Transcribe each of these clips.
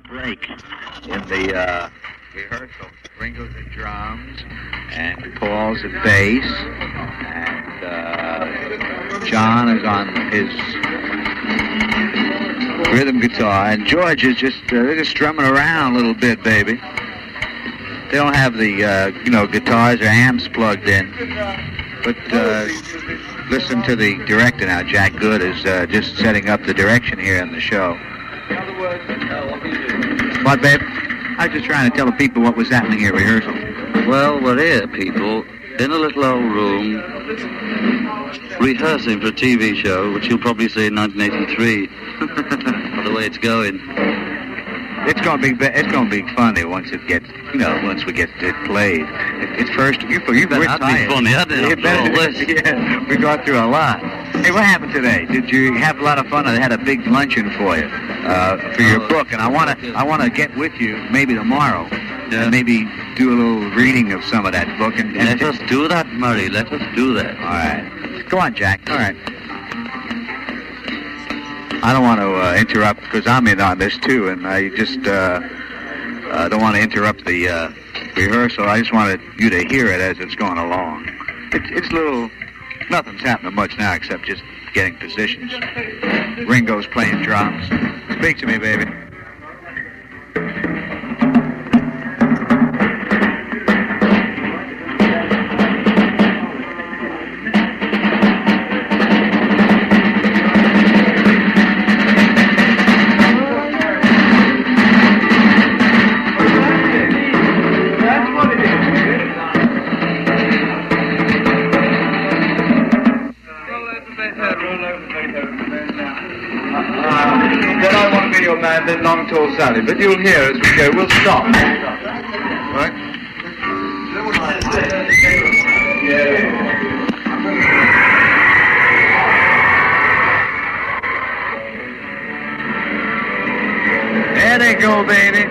break in the uh, rehearsal. Ringo's at drums, and Paul's at bass, and uh, John is on his rhythm guitar, and George is just uh, they're just strumming around a little bit, baby. They don't have the uh, you know guitars or amps plugged in, but uh, listen to the director now. Jack Good is uh, just setting up the direction here in the show. What, babe? I was just trying to tell the people what was happening here at rehearsal. Well, we're here, people, in a little old room, rehearsing for a TV show, which you'll probably see in 1983. by the way it's going. It's gonna be be- it's gonna be funny once it gets you know once we get it played. It, it's first you you Better not be tired. funny, I didn't It better- this. yeah, we got through a lot. Hey, what happened today? Did you have a lot of fun? I had a big luncheon for you uh, for your Oh, book, and I wanna. I wanna get with you maybe tomorrow Yeah. and maybe do a little reading of some of that book and, and Let us do that, Murray. Let us do that. all right. Go on, Jack. All right. I don't want to uh, interrupt because I'm in on this too, and I just uh, uh, don't want to interrupt the uh, rehearsal. I just wanted you to hear it as it's going along. It's, it's little. Nothing's happening much now except just getting positions. Ringo's playing drums. Speak to me, baby. Man, then Long Tall Sally. But you'll hear as we go. We'll stop. Right? There they go, baby.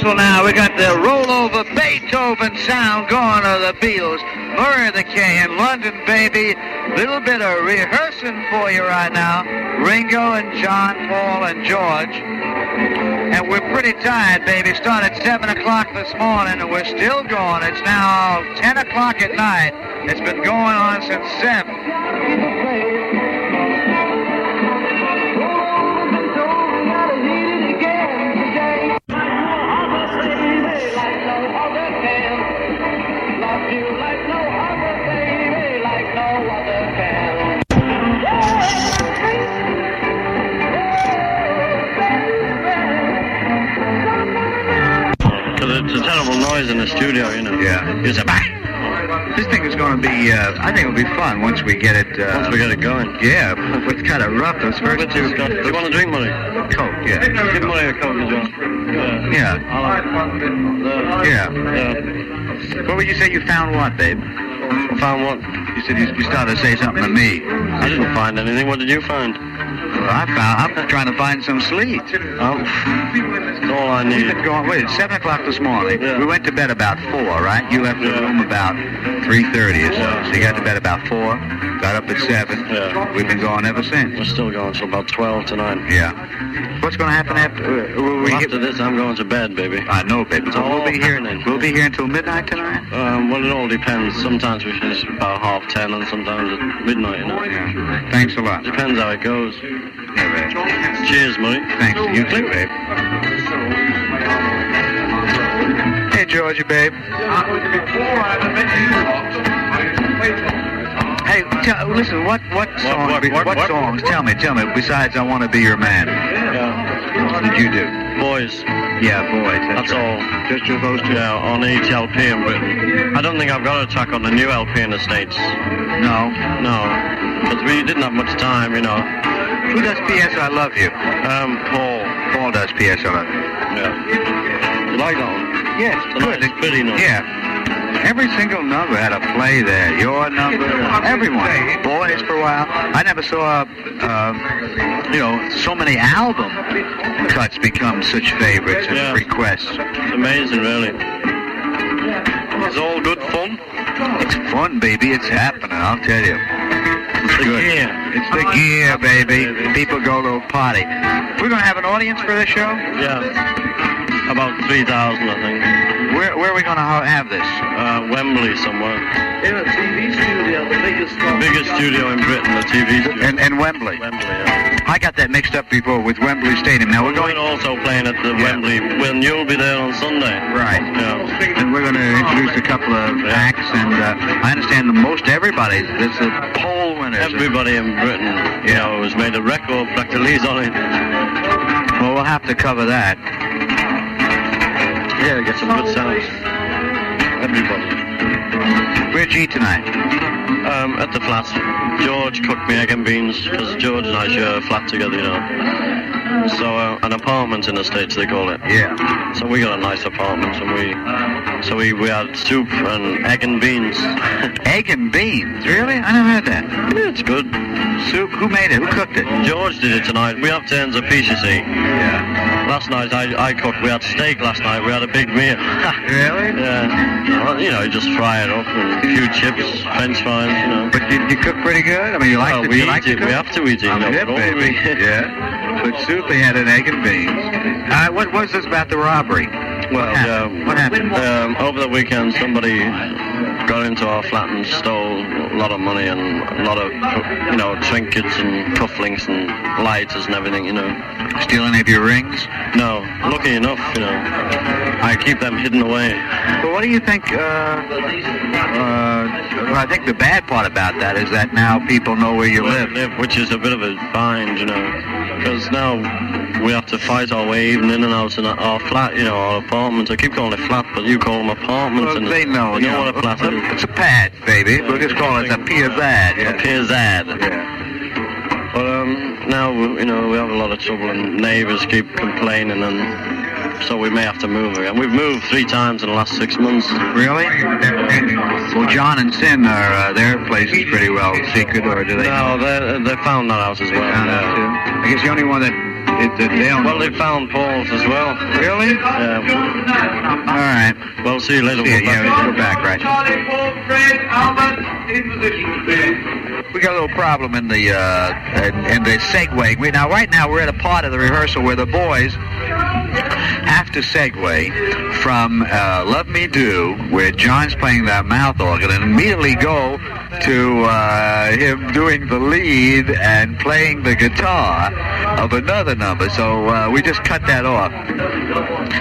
So now we got the rollover Beethoven sound going of the Beatles. Murray the K in London, baby. Little bit of rehearsing for you right now. Ringo and John, Paul and George. And we're pretty tired, baby. Started 7 o'clock this morning and we're still going. It's now 10 o'clock at night. It's been going on since 7. Be, uh, I think it'll be fun once we get it. Uh, Once we get it going. Yeah, it's kind of rough those first two. you got, do you want to drink money? Coke, yeah. Give money a coke, John. Yeah. Yeah, yeah. yeah. What would you say you found what, babe? I Found what? You said you, you started to say something to me. I didn't find anything. What did you find? Well, I found, I'm trying to find some sleep. Oh, that's all I We've been going, wait, it's 7 o'clock this morning. Yeah. We went to bed about 4, right? You left the Yeah. room about 3.30 or so. So you got to bed about 4, got up at 7. Yeah. We've been going ever since. We're still going till about 12 tonight. Yeah. What's going to happen after? Uh, will we After this, I'm going to bed, baby. I know, baby. So we'll be here. happening. We'll be here until midnight tonight. Um, well, it all depends. Sometimes we finish about half ten, and sometimes at midnight. You know, Yeah. Thanks a lot. depends how it goes. Yeah. Cheers, money. Thanks. You too, babe. Hey, Georgia, babe. Hey, tell, listen. What what song? what, be- what, what? songs? Tell me, tell me. Besides, I want to be your man. Yeah, What did you do? boys. Yeah, boys. That's, That's right. all. Just your those two. Yeah, on each LP in Britain. I don't think I've got a track on the new LP in the States. No. No, because we didn't have much time, you know. Who does P.S. I love you? Um, Paul. Paul does P.S. I love you. Yeah. That one? Yes, It's a pretty. Yeah. Every single number had a play there. Your number, everyone. Boys for a while. I never saw, uh, you know, so many album cuts become such favorites and Yeah. requests. It's amazing, really. It's all good fun. It's fun, baby. It's happening, I'll tell you. the Good. gear. It's the gear, baby. People go to a party. We're going to have an audience for this show? Yeah. About 3,000, I think. Where, where are we going to have this? Uh, Wembley somewhere. In a TV studio, the biggest one. Biggest studio in Britain, the TV studio. In, in Wembley. Wembley, yeah. I got that mixed up before with Wembley Stadium. Now we're We're going. also playing at the Yeah. Wembley when you'll be there on Sunday. Right. Yeah. And we're going to introduce a couple of acts, and uh, I understand that most everybody, there's a poll winners. Everybody in Britain, you know, has made a record practically on it. Well, we'll have to cover that. Yeah, get some good sounds. Everybody. Where'd you eat tonight? Um, at the flat, George cooked me egg and beans because George and I share a flat together, you know. So uh, an apartment in the states they call it. Yeah. So we got a nice apartment, and we so we, we had soup and egg and beans. Egg and beans. Really? I never had that. Yeah, it's good. Soup? Who made it? Who cooked it? George did it tonight. We have turns of piece, you see. Yeah. Last night I, I cooked. We had steak last night. We had a big meal. Really? yeah. Well, you know, just fry it up and a few chips, French fries, you know. But you, you cook pretty good. I mean, you like Well, to, we you like to it. We have to eat it. I'm know, hip, baby. we- yeah. But soup, they had an egg and beans. Uh, what was this about the robbery? Well, what happened? yeah. What happened? Um, over the weekend, somebody got into our flat and stole a lot of money and a lot of, you know, trinkets and cufflinks and lighters and everything, you know. Steal any of your rings? No, lucky enough, you know, I keep them hidden away. But what do you think? Uh, uh, well, I think the bad part about that is that now people know where you Where live. live, which is a bit of a bind, you know, because now we have to fight our way even in and out in our flat, you know, our apartment. I keep calling it flat, but you call them apartments. Well, and they know. You know what a flat is. It's a pad, baby. We'll just call it a. A Yeah. piazad. yeah. But um, now you know we have a lot of trouble, and neighbours keep complaining, and so we may have to move again. We've moved three times in the last six months. Really? Well, John and Cyn are uh, their place is pretty well secret, or do they? No, they they found that house as They well. found yeah. too. I guess the only one that, it, that they don't. Well, they found Paul's as well. really? Yeah. All right. Well, see you later. See We'll yeah, back- let's go back, right? Charlie Paul, Fred, Albert, in position, please. We got a little problem in the uh, in, in the segue. We, now, right now, we're at a part of the rehearsal where the boys have to segue from uh, "Love Me Do," where John's playing that mouth organ, and immediately go to uh, him doing the lead and playing the guitar of another number. So uh, we just cut that off.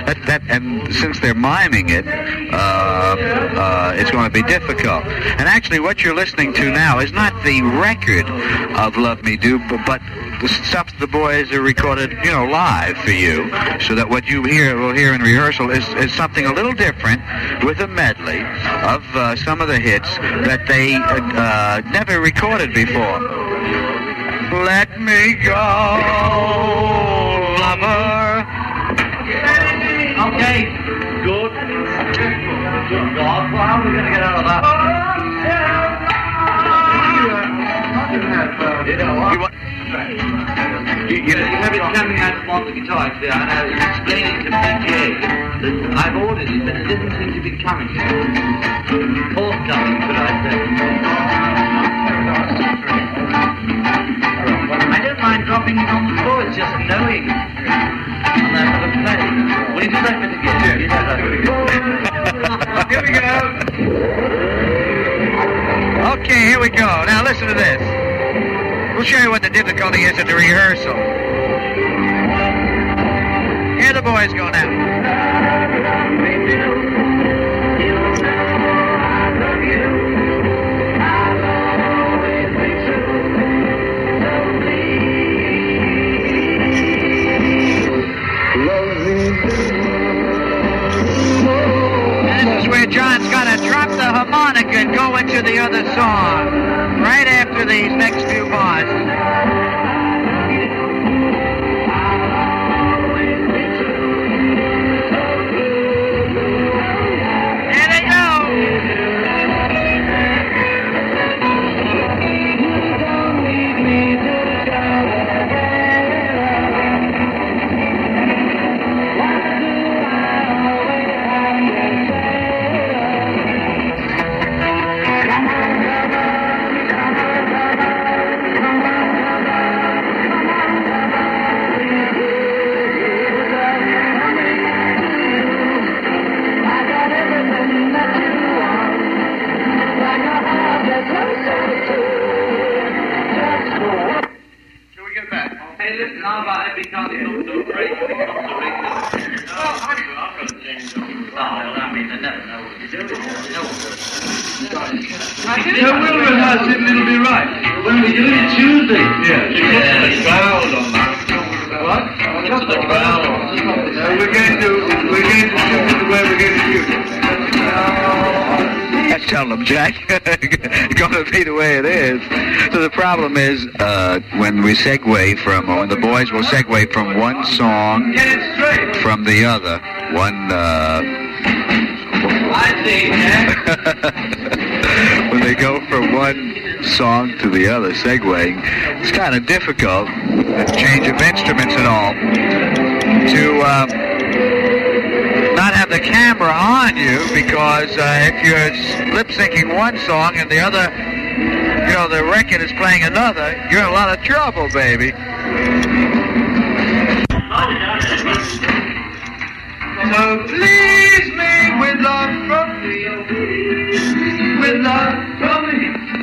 That, that, and since they're miming it, uh, uh, it's going to be difficult. And actually, what you're listening to now is not the record of "Love Me Do," but, but the stuff the boys are recorded, you know, live for you, so that what you hear will hear in rehearsal is, is something a little different, with a medley of uh, some of the hits that they uh, uh, never recorded before. Let me go, lover. Okay, good. Good well, how are we going to get out of that? You know want, you, you, You have it coming out from on the guitar, actually, and I was explaining to PJ that I've ordered it, but it doesn't seem to be coming. Forthcoming, could I say. I don't mind dropping it on the floor, it's just knowing. And I'm going play. Will you do that bit again? Know bit. Here we go. Okay, here we go. Now listen to this. We'll show you what the difficulty is at the rehearsal. Here the boys go now. John's got to drop the harmonica and go into the other song. Right after these next do it Tuesday. Yeah. You Yeah. put the crowd on that. What? Just the crowd. No, we're going to we're going to shoot it the way we're going to shoot it. That's telling them, Jack. Going to be the way it is. So the problem is uh, when we segue from, when the boys will segue from one song Get it straight. from the other, one. Uh, I see, when they go from one song to the other, segueing, it's kind of difficult. Change of instruments and all to. Um, not have the camera on you because uh, if you're lip syncing one song and the other, you know, the record is playing another, you're in a lot of trouble, baby. So please me with love from me, with love from me.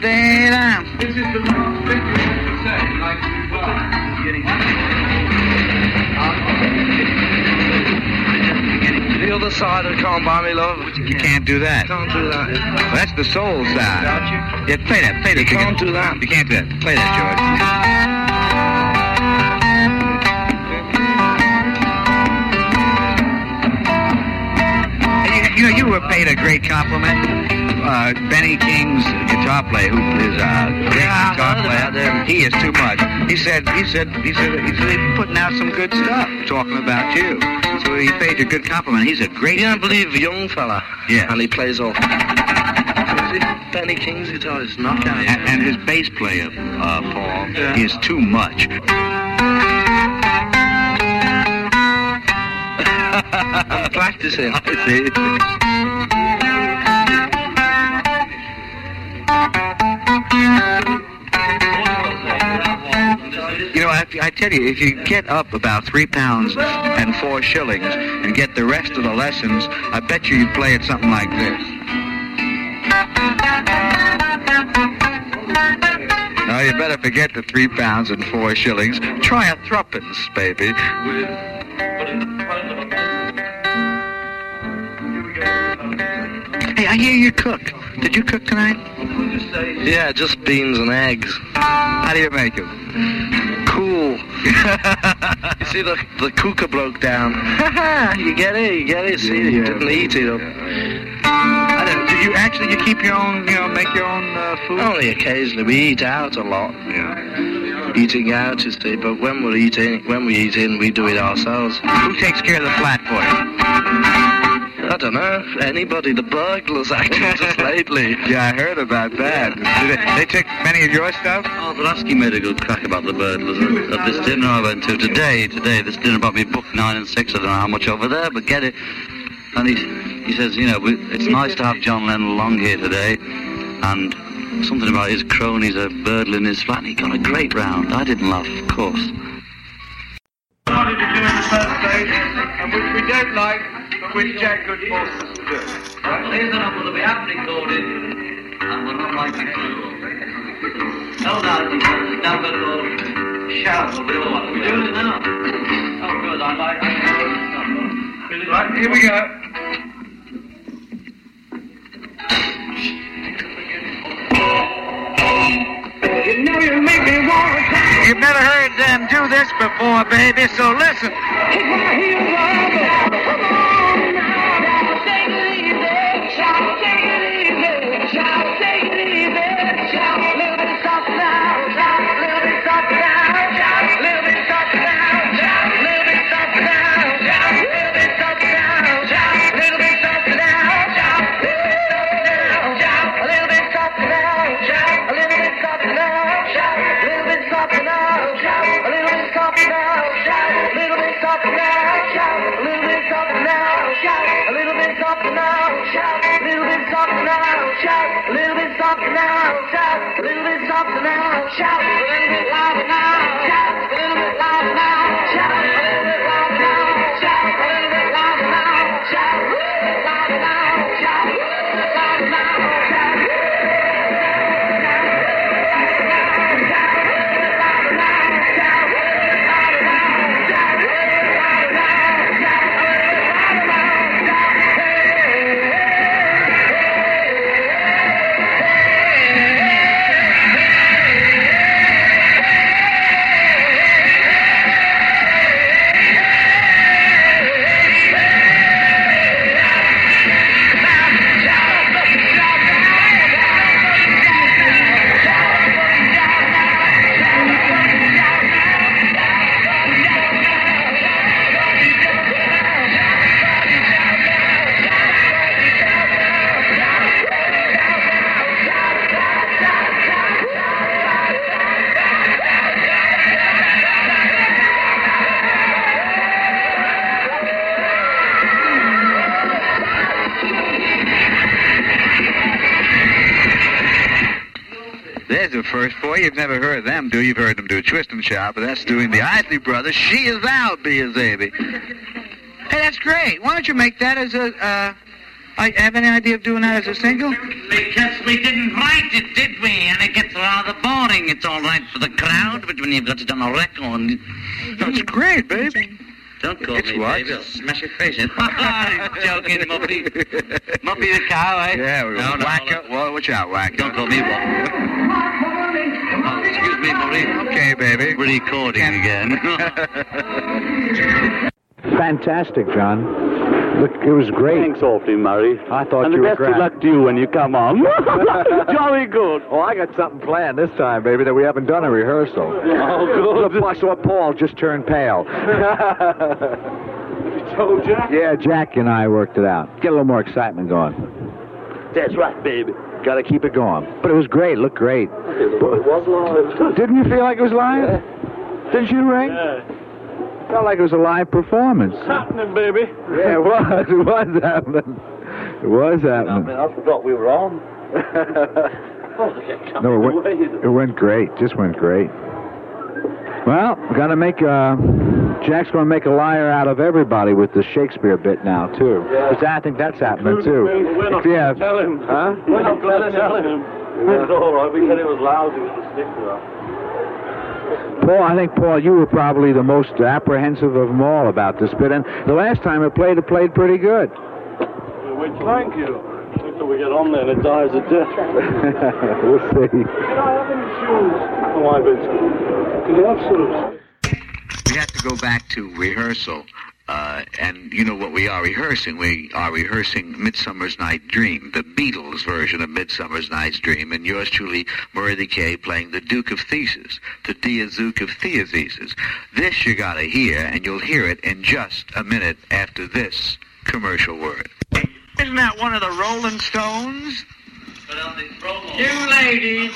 medley. This is the last thing you have to say, like you were we The other side of Can't Buy Me Love. You can't do that. Can't do that. Well, that's the soul side. Yeah, play that. Play that. You can't do that. You can't do that. Play that, George. You, you know, you were paid a great compliment. Uh, Benny King's guitar player, who is a great Yeah, guitar player, he is too much. He said, he said, he said, he said, he's putting out some good stuff, talking about you. So he paid you a good compliment. He's a great. Yeah, I believe young fella. Yeah. And he plays all. Benny King's guitar is not And, and his bass player, uh, Paul, Yeah. is too much. I'm practicing. You know, I, I tell you, if you get up about three pounds and four shillings and get the rest of the lessons, I bet you you'd play it something like this. No, you better forget the three pounds and four shillings. Try a thruppence, baby. Hey, I hear you cook. Did you cook tonight? Yeah, just beans and eggs. How do you make them? Cool. you see, the the cooker broke down. you get it, you get it. See, Yeah, you didn't eat it up. I don't, do you actually you keep your own, you know, make your own uh, food? Only occasionally. We eat out a lot. Yeah. Eating out, you see. But when we're eating, when we eat in, we do it ourselves. Who takes care of the flat for you? I don't know. Anybody, the burglars actually just lately. Yeah, I heard about that. Did they, they took many of your stuff? Oh, Blasky made a good crack about the burglars at, at this dinner I went to today. Today, this dinner about me book nine and six. I don't know how much over there, but get it. And he he says, you know, we, it's nice to have John Lennon along here today, and something about his cronies are burgling his flat. And he got a great round. I didn't laugh, of course. wanted to do in the first place, and which we don't like, but which Jack Good force us to do. Please don't will be aptly recorded and will not like it to. No doubt you can stand at all. Shout will be all right. We're doing it now. Oh, good. I like I Right, here we go. You've never heard them do this before, baby, so listen. Little bit softer now, softer now, shout. A little bit softer now, shout. A little bit louder now, A first for you. You've never heard them do. You've heard them do a Twist and Shout, but that's doing the Isley Brothers. She is out, be a baby. Hey, that's great. Why don't you make that as a? Uh, I have any idea of doing that as a single? Because we didn't write it, did we? And it gets rather boring. It's all right for the crowd, but when you've got it on a record, That's great, baby. Don't call It's me what? baby. I'll smash your face in. Joking, Muppy. Muppy the cow, eh? Yeah, we're no, no, Wacko. Well, watch out, Wacko. Don't call me one. Oh, excuse me, Marie. Okay, baby. Recording again. Fantastic, John. Look, it was great. Thanks awfully, Murray. I thought and you were best of luck to you when you come on. Jolly good. Oh, I got something planned this time, baby, that we haven't done a rehearsal. Oh, good. Look, I saw Paul just turn pale. told you. yeah, Jack and I worked it out. Get a little more excitement going. That's right, baby. Got to keep it going. But it was great. Looked great. It was live. Didn't you feel like it was live? Didn't you, Ray? Yeah. Felt like it was a live performance. Happening, baby. Yeah, it was. It was happening. It was happening. I happening. mean, I forgot we were on. No, it went, it went great. Just went great. Well, got to make uh Jack's going to make a liar out of everybody with the Shakespeare bit now too. Yeah. 'Cause I think that's happening too. We're not If you going have- to tell him. Huh? We're not going to tell him. It's all right. We said it was lousy with the stick to that. Paul, I think Paul, you were probably the most apprehensive of them all about this bit, and the last time it played, it played pretty good. Wait, thank you. Wait till we get on there and it dies a death. we'll see. Can I have any shoes for my bits? Can you have shoes? We have to go back to rehearsal. Uh, and you know what we are rehearsing? We are rehearsing Midsummer's Night Dream, the Beatles version of Midsummer's Night's Dream, and yours truly, Murray Kay, playing the Duke of Theseus, the Diazook of Theozeus. This you gotta hear, and you'll hear it in just a minute after this commercial word. Isn't that one of the Rolling Stones? You ladies,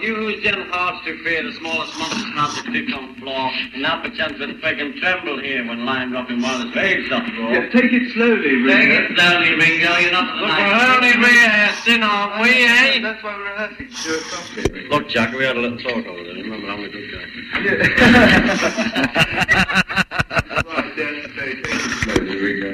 you whose gentle hearts do fear the smallest monsters not to creep on floor, and now perchance with quake and tremble here when lying dropping while his waves doth roar. Yeah, take it slowly, Take Ringo. it slowly, Ringo, you're not the Look, night. we're only rehearsing, aren't we, eh? That's why we're rehearsing. Do it Ringo. Look, Jack, we had a little talk over there. Remember, I'm a good guy. Right, then, take it slowly, Ringo.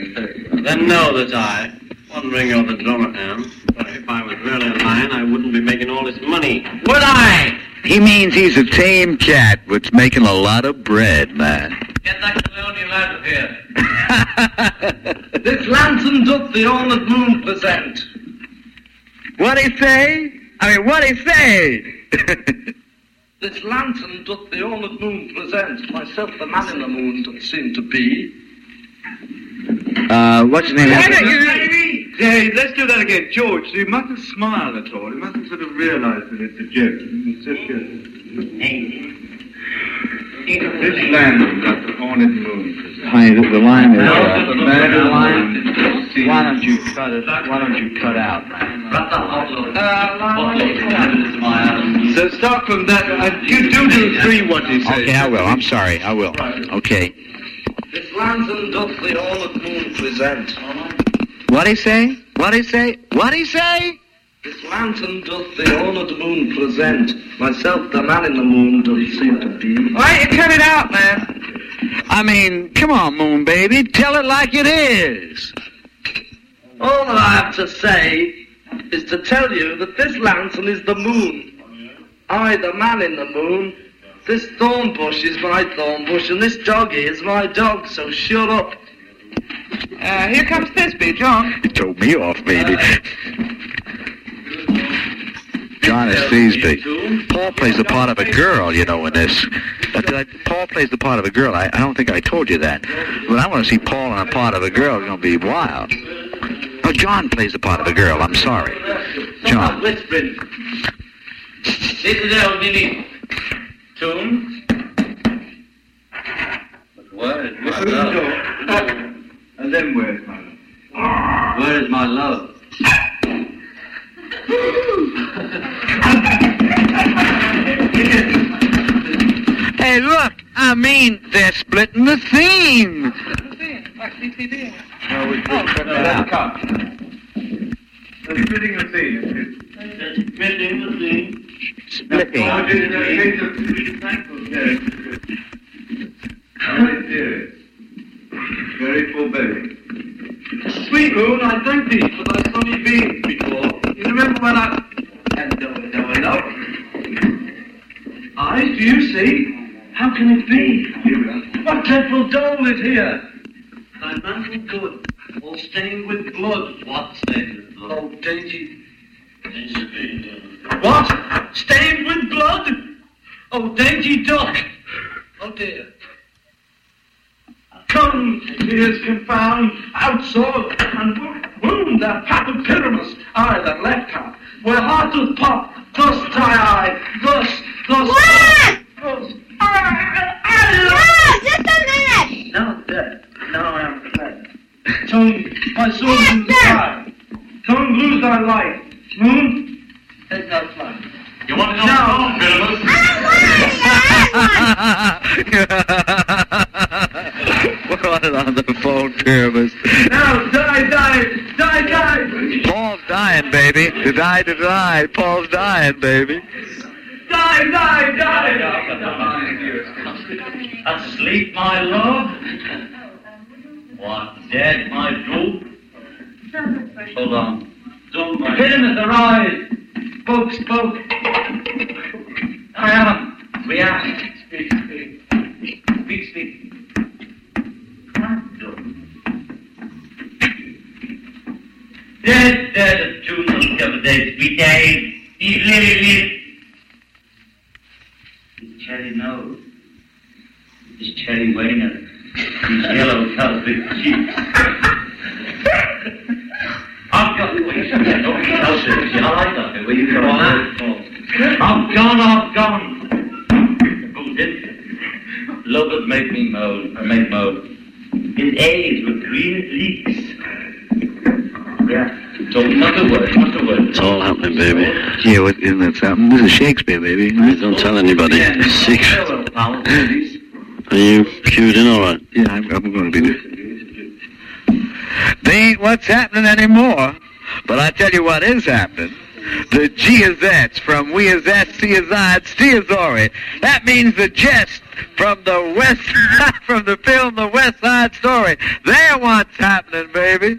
Then know that I, one Ringo the drummer am, but if I was really a lion, I wouldn't be making all this money. Would I? He means he's a tame cat that's making a lot of bread, man. Get that colonial out of here. this lantern doth the honoured moon present. What'd he say? I mean, what'd he say? This lantern doth the honoured moon present. Myself the man in the moon doth seem to be. uh, what's your name? Yeah, let's do that again. George, you mustn't smile at all. You mustn't sort of realise that it's a joke. It's just a... This land got the haunted moon. Hi, the, the line is. Uh, the line- Why don't you cut it? Why don't you cut out, man? So start from that. Uh, you do do three what he says. Okay, I will. I'm sorry. I will. Okay. This lantern doth the honoured moon present. What'd he say? What'd he say? What'd he say? This lantern doth the honoured moon present. Myself, the man in the moon, doth seem to be. Why don't you cut it out, man? I mean, come on, Moon Baby. Tell it like it is. All that I have to say is to tell you that this lantern is the moon. I, the man in the moon. This thorn bush is my thorn bush, and this doggy is my dog, so shut up. Uh, here comes Thisby, John. You told me off, baby. John is Thisby. Paul plays the part of a girl, you know, in this. But uh, Paul plays the part of a girl. I, I don't think I told you that. But I want to see Paul in a part of a girl. It's going to be wild. Oh, John plays the part of a girl. I'm sorry. John. Whispering. This is our mini tune. But where is my love? And then where's my love? Where is my love? Hey, look. I mean, they're splitting the theme. No, we cut that out. They're splitting the scene. Splitting the scene. Splitting. Oh, it is a case of thankful, yes. Very forbearing. Sweet moon, I thank thee for thy sunny beams before. You remember when I... And no, no, no. Eyes, do you see? How can it be? What dreadful dole is here? Thy mantle good, all stained with blood. What stained with blood? Oh, dainty... What? Stained with blood? Oh, dainty duck! Oh, dear. Come, tears confound, outsword, and wound that papillarimus, I that left hand, where heart doth pop, thus tie I, thus, thus, thus. Ah, now dead, now I am fled. Tongue, my soul in the sky. Tongue, lose thy light. Moon, take thy flight. You want to go No. home, Billamus? What on the phone, Pyramus? Now, die, die, die, die. Paul's dying, baby. To die, to die. Paul's dying, baby. Die, die, die, die. Asleep, my love? What, dead, my droop? Hold on. Don't mind. Pyramus, arise. Spoke, spoke. I am. We ask. These lily lips. His cherry nose. His cherry wiener. His yellow velvet cheeks. I've got the way. Don't be selfish. I like that. Where you go on I've gone, I've gone. Who's it? Love has made me moan, or made moan. His eyes were green as leeks. Yeah. So, not a word, not a word. It's all happening, baby. Yeah, what, isn't that something? This is Baby. Don't tell anybody. Secret. hello, pal, ladies. Are you cued in all right? Yeah, I'm, I'm going to be there. They ain't what's happening anymore. But I tell you what is happening. The Giazettes from We is that, C is I, C is Ori. That means the jest from the west from the film The West Side Story. They're what's happening, baby.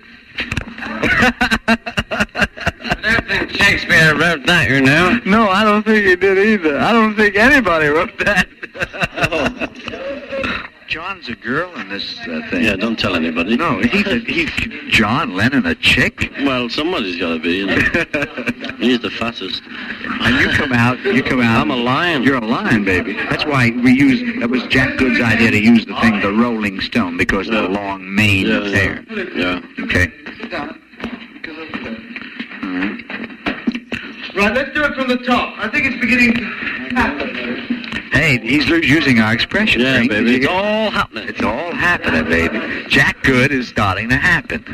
I don't think Shakespeare wrote that, you know. No, I don't think he did either. I don't think anybody wrote that. John's a girl in this uh, thing. Yeah, don't tell anybody. No, he's a, he's John Lennon, a chick. Well, somebody's got to be, you know. He's the fattest. And you come out, you come out. I'm a lion. You're a lion, baby. That's why we use. That was Jack Good's idea to use the thing, the Rolling Stone, because of the long mane Yeah, of yeah. hair. Yeah. Okay. All right. Right, let's do it from the top. I think it's beginning to happen. Hey, he's using our expression. Yeah, Frank. baby. It's all happening. It's all happening, baby. Jack Good is starting to happen.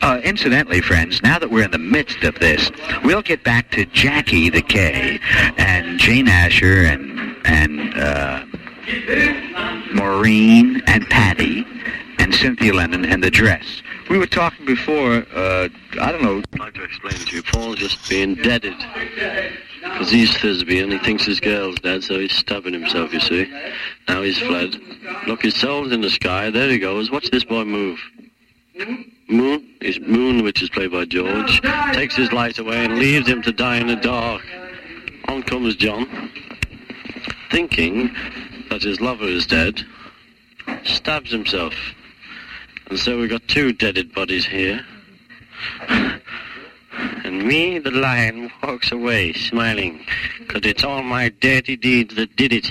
Uh, incidentally, friends, now that we're in the midst of this, we'll get back to Jackie the K and Jane Asher and and uh, Maureen and Pattie and Cynthia Lennon and the dress. We were talking before, uh, I don't know. I'd like to explain to you, Paul's just being deaded. Because he's Thisbe and he thinks his girl's dead, so he's stabbing himself, you see. Now he's fled. Look, his soul's in the sky. There he goes. Watch this boy move. Moon, his Moon, which is played by George, takes his light away and leaves him to die in the dark. On comes John, thinking that his lover is dead, stabs himself. And so we've got two deaded bodies here. And me, the lion, walks away smiling, 'cause it's all my dirty deeds that did it.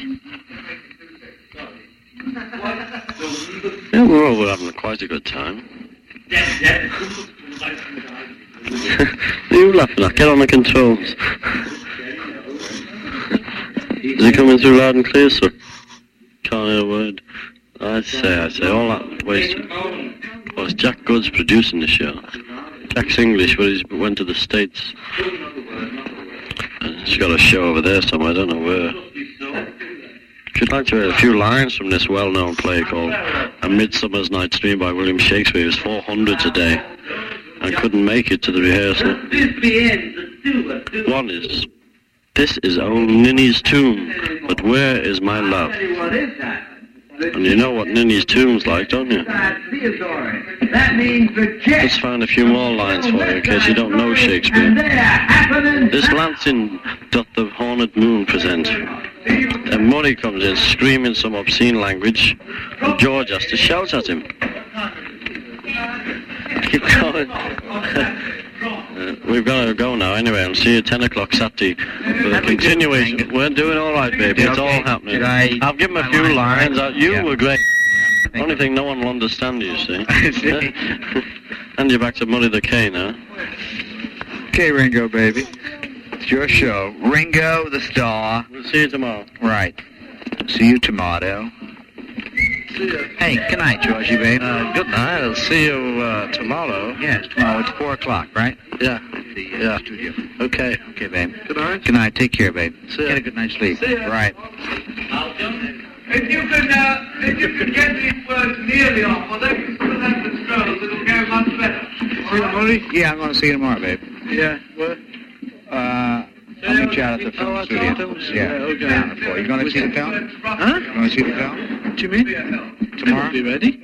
Yeah, we're all having quite a good time. you laughing at? Get on the controls. Is it coming through loud and clear, sir? Can't hear a word. I say, I say, all that waste. Well, it's Jack Good's producing the show. Jack's English, but he went to the States. And he's got a show over there somewhere, I don't know where. You'd like to hear a few lines from this well-known play called A Midsummer's Night's Dream by William Shakespeare, it was 400s a day. I couldn't make it to the rehearsal. One is, this is old Ninny's tomb, but where is my love? What is that? And you know what Ninny's tomb's like, don't you? That means the jet. Let's find a few more lines for you in case you don't know Shakespeare. This Lansing doth the horned moon present. And Murray comes in screaming some obscene language. And George has to shout at him. Keep going. Uh, we've got to go now anyway. I'll see you at 10 o'clock Saturday for the continuation. We're doing all right, baby. It's all happening. I- I'll give him a few lines. Uh, You Yeah. were great. Thank Only thing no one will understand you, see. See? and you're back to Muddy the K now. Okay, Ringo, baby. It's your show. Ringo the Star. We'll see you tomorrow. Right. See you tomorrow. Hey, good night, Georgie, baby. Uh, good night. I'll see you uh, tomorrow. yes, tomorrow. It's 4 o'clock, right? Yeah. At the uh, Yeah. studio. Okay. Okay, babe. Good night. Good night. Take care, babe. See ya. Get a good night's sleep. See ya. Right. If you can, uh, if you can get these words nearly off, or they can still have the scrolls, it'll go much better. See you tomorrow? Yeah, I'm going to see you tomorrow, babe. Yeah. Well, Uh, I'll meet you out at the film Oh, studio. studio, Yeah, okay. down the floor. You going to see the film? huh? You going to see the film? What you mean? Tomorrow? Be ready?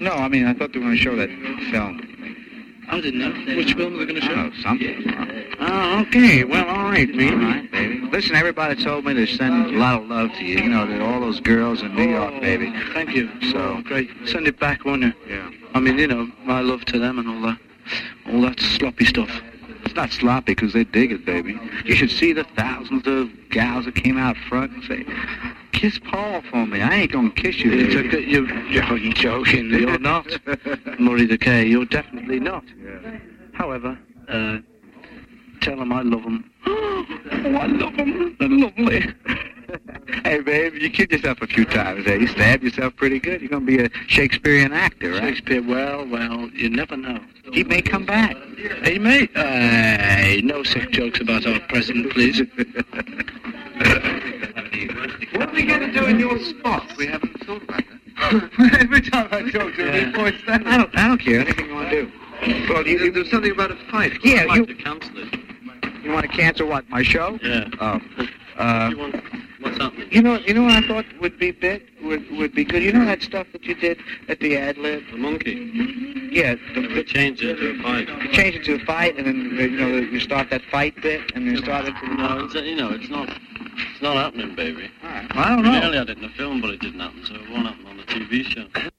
No, I mean, I thought they were going to show that film. I didn't know. Which film are they going to show? know, something. Oh, okay. Well, all right, baby. All right, baby. Listen, everybody told me to send a lot of love to you. You know, to all those girls in New oh, York, baby. Thank you. So- Oh, great. Send it back, won't you? Yeah. I mean, you know, my love to them and all that, all that sloppy stuff. It's not sloppy because they dig it, baby. You should see the thousands of gals that came out front and say, "Kiss Paul for me." I ain't gonna kiss you. It's baby. a, you, you're, you're joking. You're not. Murray the K, you're definitely not. Yeah. However, uh, tell them I love them. oh, I love them. They're lovely. hey, babe, you killed yourself a few times. There, you stabbed yourself pretty good. You're gonna be a Shakespearean actor, right? Shakespeare, well, well, you never know. He may come back. Hey, mate. Hey, no sick jokes about our president, please. What are we going to do in your spot? We haven't thought about that. Every time I talk to him, he points that. I don't, I don't care. Anything you want to do. Well, you, you, There's something about a fight. Yeah, I'd like you- to cancel it. you want to cancel what? My show? Yeah. Oh. Uh, you want, what's happening? you know, you know what I thought would be bit would would be good. You know that stuff that you did at the ad lib? The monkey. Yeah, the, We the, changed it to a fight. you change it to a fight, and then uh, you know you start that fight bit, and then you start it. To, No, it's, you know, it's not, it's not happening, baby. All right. Well, I don't know. nearly had it in the film, but it didn't happen, so it won't happen on the TV show.